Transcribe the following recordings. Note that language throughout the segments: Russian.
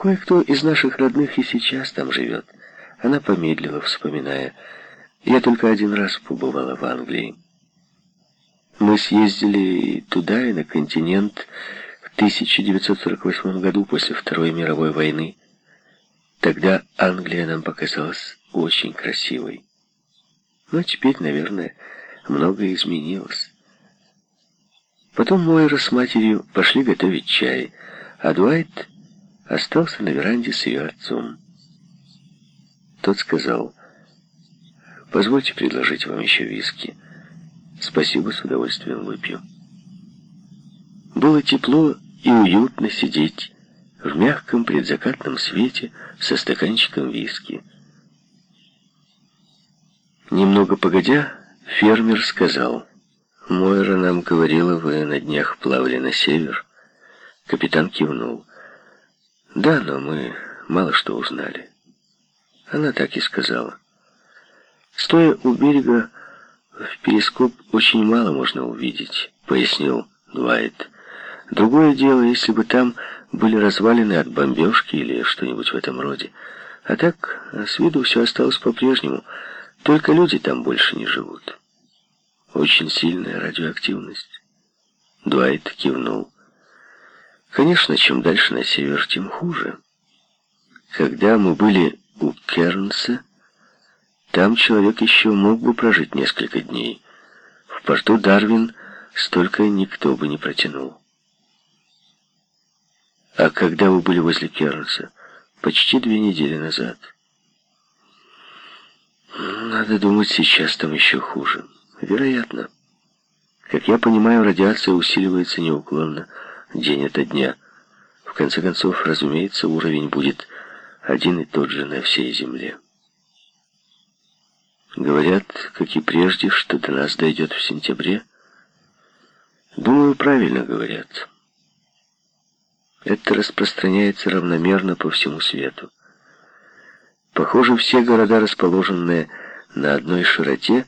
Кое-кто из наших родных и сейчас там живет. Она помедлила, вспоминая. Я только один раз побывала в Англии. Мы съездили туда, и на континент в 1948 году, после Второй мировой войны. Тогда Англия нам показалась очень красивой. Но теперь, наверное, многое изменилось. Потом Мойра с матерью пошли готовить чай, а Дуайт остался на веранде с ее отцом. Тот сказал, «Позвольте предложить вам еще виски. Спасибо, с удовольствием выпью». Было тепло и уютно сидеть в мягком предзакатном свете со стаканчиком виски. Немного погодя, фермер сказал, «Мойра нам говорила, вы на днях плавали на север». Капитан кивнул. «Да, но мы мало что узнали». Она так и сказала. «Стоя у берега, в перископ очень мало можно увидеть», — пояснил Дуайт. «Другое дело, если бы там были развалины от бомбежки или что-нибудь в этом роде. А так, с виду все осталось по-прежнему, только люди там больше не живут». Очень сильная радиоактивность. Дуайт кивнул. Конечно, чем дальше на север, тем хуже. Когда мы были у Кернса, там человек еще мог бы прожить несколько дней. В порту Дарвин столько никто бы не протянул. А когда вы были возле Кернса? Почти две недели назад. Надо думать, сейчас там еще хуже. Вероятно. Как я понимаю, радиация усиливается неуклонно, день ото дня. В конце концов, разумеется, уровень будет один и тот же на всей Земле. Говорят, как и прежде, что до нас дойдет в сентябре. Думаю, правильно говорят. Это распространяется равномерно по всему свету. Похоже, все города, расположенные на одной широте,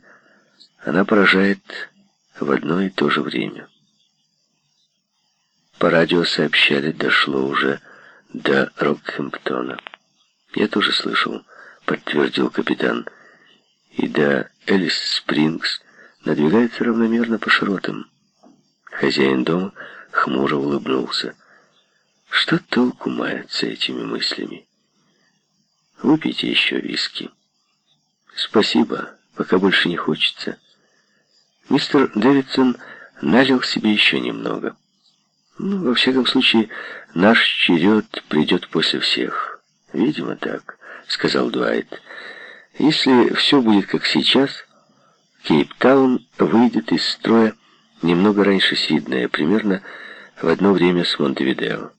она поражает в одно и то же время. По радио сообщали, дошло уже до Рокхэмптона. Я тоже слышал, подтвердил капитан. И до Элис Спрингс надвигается равномерно по широтам. Хозяин дома хмуро улыбнулся. Что толку маяться этими мыслями? Выпейте еще виски. Спасибо, пока больше не хочется. Мистер Дэвидсон налил себе еще немного. Ну, во всяком случае, наш черед придет после всех. Видимо, так, сказал Дуайт. Если все будет как сейчас, Кейптаун выйдет из строя немного раньше Сиднея, примерно в одно время с Монтевидео.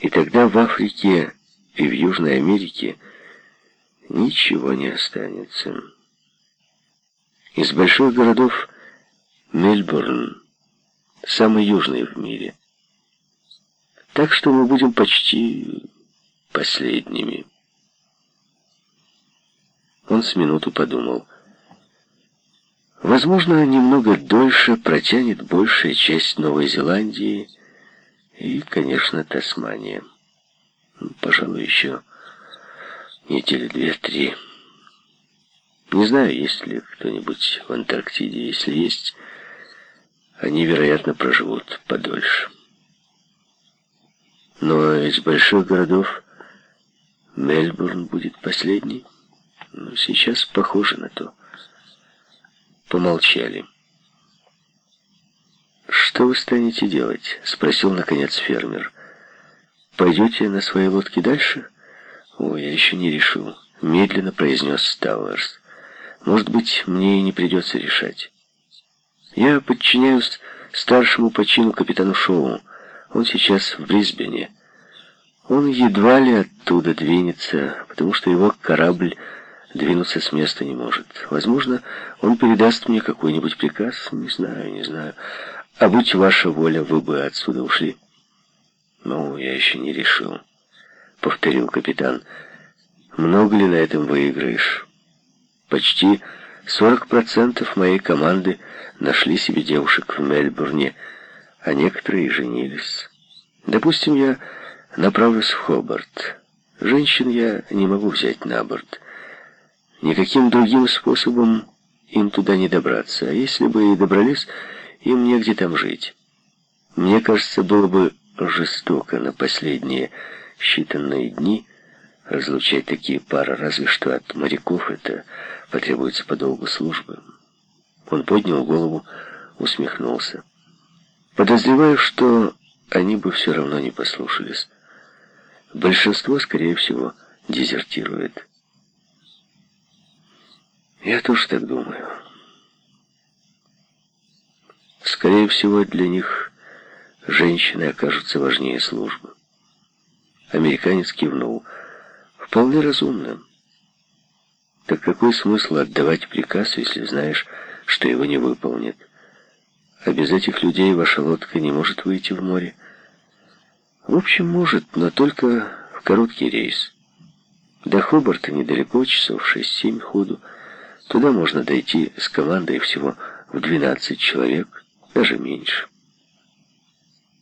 И тогда в Африке и в Южной Америке ничего не останется. Из больших городов Мельбурн самый южный в мире. Так что мы будем почти последними. Он с минуту подумал. Возможно, немного дольше протянет большая часть Новой Зеландии и, конечно, Тасмания. Пожалуй, еще недели две-три. Не знаю, есть ли кто-нибудь в Антарктиде. Если есть, они, вероятно, проживут подольше. Но из больших городов Мельбурн будет последний. Ну, сейчас похоже на то. Помолчали. «Что вы станете делать?» — спросил, наконец, фермер. «Пойдете на своей лодке дальше?» «О, я еще не решил», — медленно произнес Тауэрс. Может быть, мне и не придется решать. Я подчиняюсь старшему по чину капитану Шоу. Он сейчас в Брисбене. Он едва ли оттуда двинется, потому что его корабль двинуться с места не может. Возможно, он передаст мне какой-нибудь приказ. Не знаю, не знаю. А будь ваша воля, вы бы отсюда ушли. Ну, я еще не решил, — повторил капитан. Много ли на этом выиграешь? Почти 40% моей команды нашли себе девушек в Мельбурне, а некоторые женились. Допустим, я Направлюсь в Хобарт. Женщин я не могу взять на борт. Никаким другим способом им туда не добраться. А если бы и добрались, им негде там жить. Мне кажется, было бы жестоко на последние считанные дни разлучать такие пары, разве что от моряков это потребуется по долгу службы. Он поднял голову, усмехнулся. Подозреваю, что они бы все равно не послушались. Большинство, скорее всего, дезертирует. Я тоже так думаю. Скорее всего, для них женщины окажутся важнее службы. Американец кивнул. Вполне разумно. Так какой смысл отдавать приказ, если знаешь, что его не выполнят? А без этих людей ваша лодка не может выйти в море. В общем, может, но только в короткий рейс. До Хобарта недалеко, часов шесть-семь ходу. Туда можно дойти с командой всего в 12 человек, даже меньше.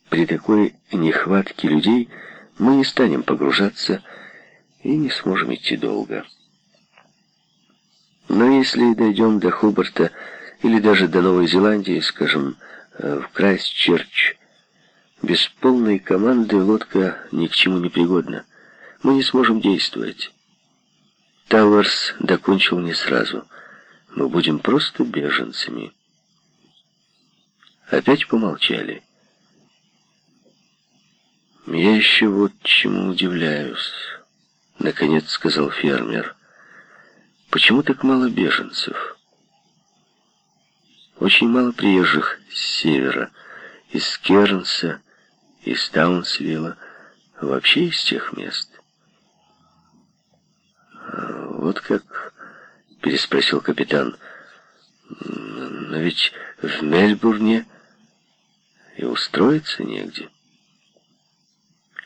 При такой нехватке людей мы не станем погружаться и не сможем идти долго. Но если дойдем до Хобарта или даже до Новой Зеландии, скажем, э, в Крайстчерч, без полной команды лодка ни к чему не пригодна. Мы не сможем действовать. Тауэрс докончил не сразу. Мы будем просто беженцами. Опять помолчали. «Я еще вот чему удивляюсь», — наконец сказал фермер. «Почему так мало беженцев?» Очень мало приезжих с севера, из Кернса, из Таунсвилла, вообще из тех мест. «А «Вот как?» — переспросил капитан. «Но ведь в Мельбурне и устроиться негде.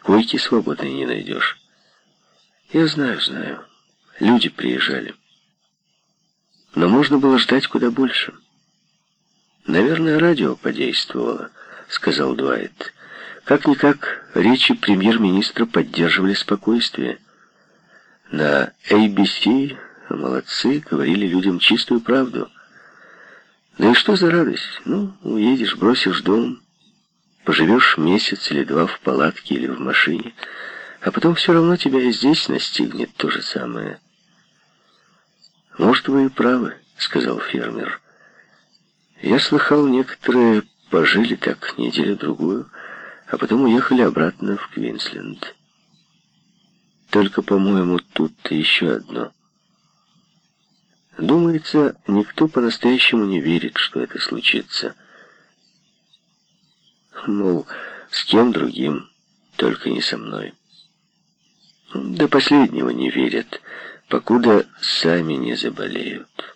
Койки свободной не найдешь. Я знаю, знаю. Люди приезжали. Но можно было ждать куда больше. Наверное, радио подействовало, сказал Дуайт. Как-никак, речи премьер-министра поддерживали спокойствие. На ABC молодцы, говорили людям чистую правду. Да и что за радость? Ну, уедешь, бросишь дом, поживешь месяц или два в палатке или в машине, а потом все равно тебя и здесь настигнет то же самое. «Может, вы и правы», — сказал фермер. «Я слыхал, некоторые пожили так неделю-другую, а потом уехали обратно в Квинсленд. Только, по-моему, тут еще одно. Думается, никто по-настоящему не верит, что это случится. Мол, с кем другим, только не со мной. До последнего не верят, покуда сами не заболеют.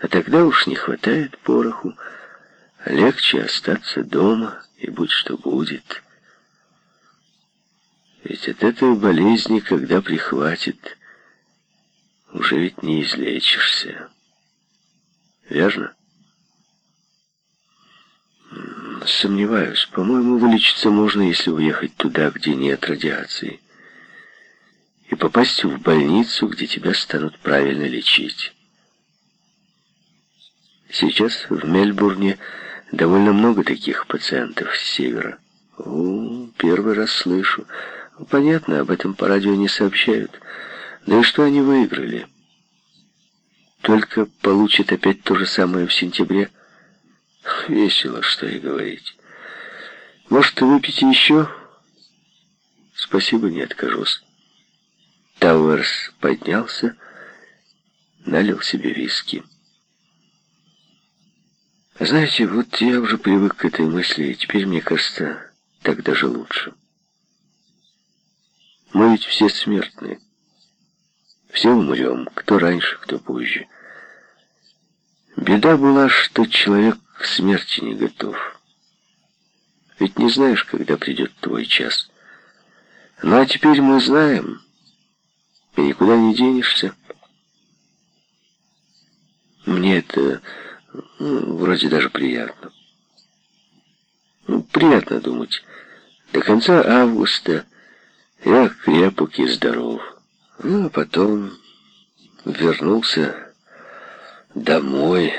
А тогда уж не хватает пороху, легче остаться дома и будь что будет. Ведь от этой болезни, когда прихватит, уже ведь не излечишься. Верно? Сомневаюсь. По-моему, вылечиться можно, если уехать туда, где нет радиации. И попасть в больницу, где тебя станут правильно лечить. Сейчас в Мельбурне довольно много таких пациентов с севера. О, первый раз слышу. Понятно, об этом по радио не сообщают. Да и что они выиграли? Только получат опять то же самое в сентябре. Весело, что и говорить. Может, выпить еще? Спасибо, не откажусь. Тауэрс поднялся, налил себе виски. Знаете, вот я уже привык к этой мысли, и теперь, мне кажется, так даже лучше. Мы ведь все смертны. Все умрем, кто раньше, кто позже. Беда была, что человек к смерти не готов. Ведь не знаешь, когда придет твой час. Ну а теперь мы знаем, и никуда не денешься. Мне это ну, вроде даже приятно. Ну, приятно думать, До конца августа я крепок и здоров. Ну, а потом вернулся домой,